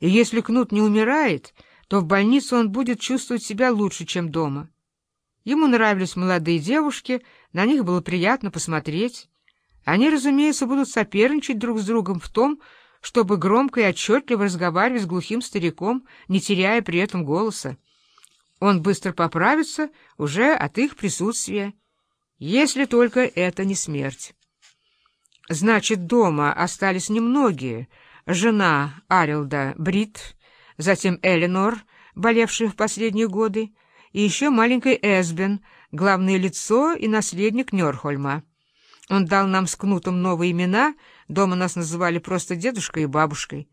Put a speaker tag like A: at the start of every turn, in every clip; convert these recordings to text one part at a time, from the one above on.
A: И если Кнут не умирает, то в больнице он будет чувствовать себя лучше, чем дома. Ему нравились молодые девушки, на них было приятно посмотреть. Они, разумеется, будут соперничать друг с другом в том, чтобы громко и отчетливо разговаривать с глухим стариком, не теряя при этом голоса. Он быстро поправится уже от их присутствия, если только это не смерть. Значит, дома остались немногие. Жена Арилда Брит, затем Эленор, болевшая в последние годы, и еще маленький Эсбен, главное лицо и наследник Нёрхольма. Он дал нам с Кнутом новые имена, дома нас называли просто дедушкой и бабушкой.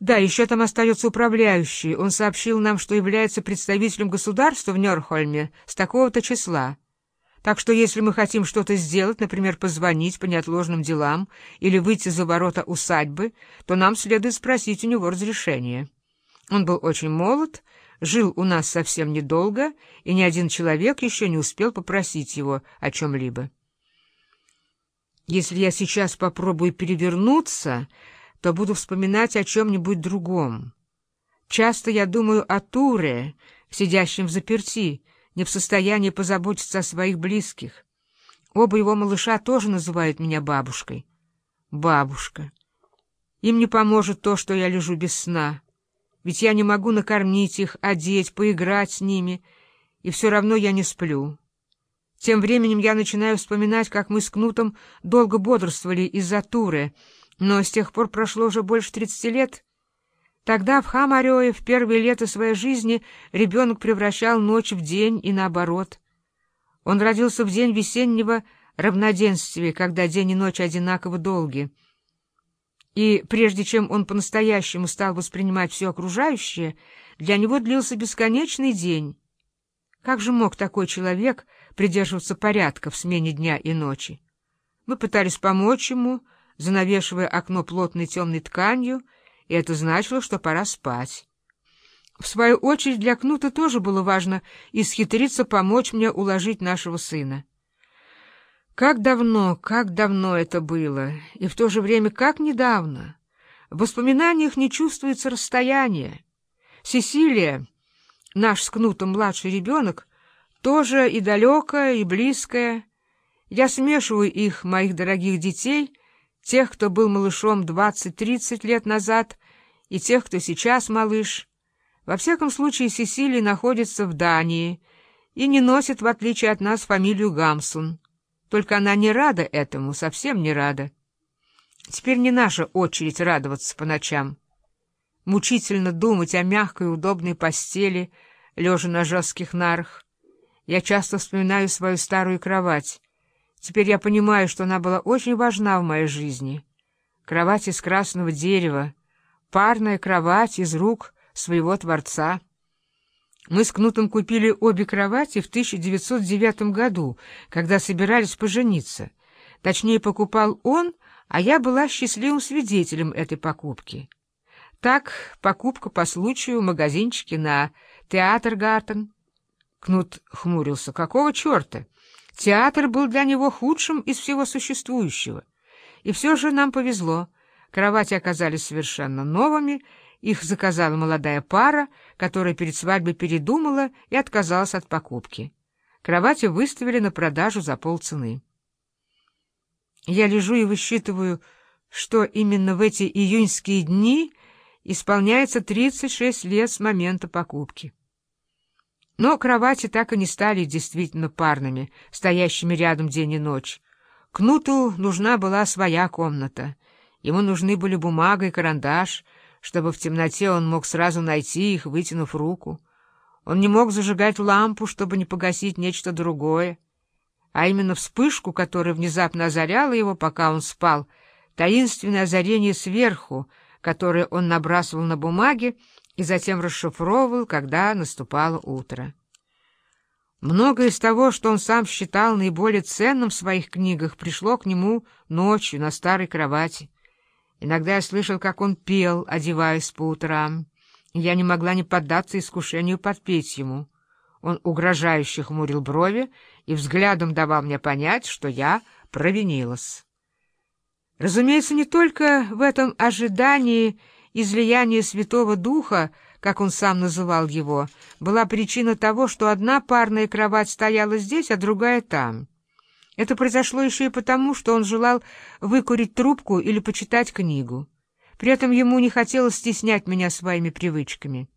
A: Да, еще там остается управляющий. Он сообщил нам, что является представителем государства в Нёрхольме с такого-то числа. Так что если мы хотим что-то сделать, например, позвонить по неотложным делам или выйти за ворота усадьбы, то нам следует спросить у него разрешения. Он был очень молод, жил у нас совсем недолго, и ни один человек еще не успел попросить его о чем-либо. Если я сейчас попробую перевернуться, то буду вспоминать о чем-нибудь другом. Часто я думаю о Туре, сидящем в заперти, не в состоянии позаботиться о своих близких. Оба его малыша тоже называют меня бабушкой. Бабушка. Им не поможет то, что я лежу без сна. Ведь я не могу накормить их, одеть, поиграть с ними, и все равно я не сплю. Тем временем я начинаю вспоминать, как мы с Кнутом долго бодрствовали из-за Туры, но с тех пор прошло уже больше тридцати лет, Тогда в Хамарёе в первые лета своей жизни ребенок превращал ночь в день и наоборот. Он родился в день весеннего равноденствия, когда день и ночь одинаково долги. И прежде чем он по-настоящему стал воспринимать все окружающее, для него длился бесконечный день. Как же мог такой человек придерживаться порядка в смене дня и ночи? Мы пытались помочь ему, занавешивая окно плотной темной тканью, и это значило, что пора спать. В свою очередь для Кнута тоже было важно исхитриться помочь мне уложить нашего сына. Как давно, как давно это было, и в то же время как недавно. В воспоминаниях не чувствуется расстояние. Сесилия, наш с Кнутом младший ребенок, тоже и далекая, и близкая. Я смешиваю их, моих дорогих детей, тех, кто был малышом двадцать-тридцать лет назад, и тех, кто сейчас малыш. Во всяком случае, Сесилия находится в Дании и не носит, в отличие от нас, фамилию Гамсун. Только она не рада этому, совсем не рада. Теперь не наша очередь радоваться по ночам. Мучительно думать о мягкой удобной постели, лежа на жестких нарах. Я часто вспоминаю свою старую кровать. Теперь я понимаю, что она была очень важна в моей жизни. Кровать из красного дерева, парная кровать из рук своего Творца. Мы с Кнутом купили обе кровати в 1909 году, когда собирались пожениться. Точнее, покупал он, а я была счастливым свидетелем этой покупки. Так, покупка по случаю в магазинчике на Театр Гартен. Кнут хмурился. Какого черта? Театр был для него худшим из всего существующего. И все же нам повезло. Кровати оказались совершенно новыми, их заказала молодая пара, которая перед свадьбой передумала и отказалась от покупки. Кровати выставили на продажу за полцены. Я лежу и высчитываю, что именно в эти июньские дни исполняется 36 лет с момента покупки. Но кровати так и не стали действительно парными, стоящими рядом день и ночь. Кнуту нужна была своя комната. Ему нужны были бумага и карандаш, чтобы в темноте он мог сразу найти их, вытянув руку. Он не мог зажигать лампу, чтобы не погасить нечто другое. А именно вспышку, которая внезапно озаряла его, пока он спал, таинственное озарение сверху, которое он набрасывал на бумаге, и затем расшифровывал, когда наступало утро. Многое из того, что он сам считал наиболее ценным в своих книгах, пришло к нему ночью на старой кровати. Иногда я слышал, как он пел, одеваясь по утрам, я не могла не поддаться искушению подпеть ему. Он угрожающе хмурил брови и взглядом давал мне понять, что я провинилась. Разумеется, не только в этом ожидании излияние Святого Духа, как он сам называл его, была причина того, что одна парная кровать стояла здесь, а другая там. Это произошло еще и потому, что он желал выкурить трубку или почитать книгу. При этом ему не хотелось стеснять меня своими привычками.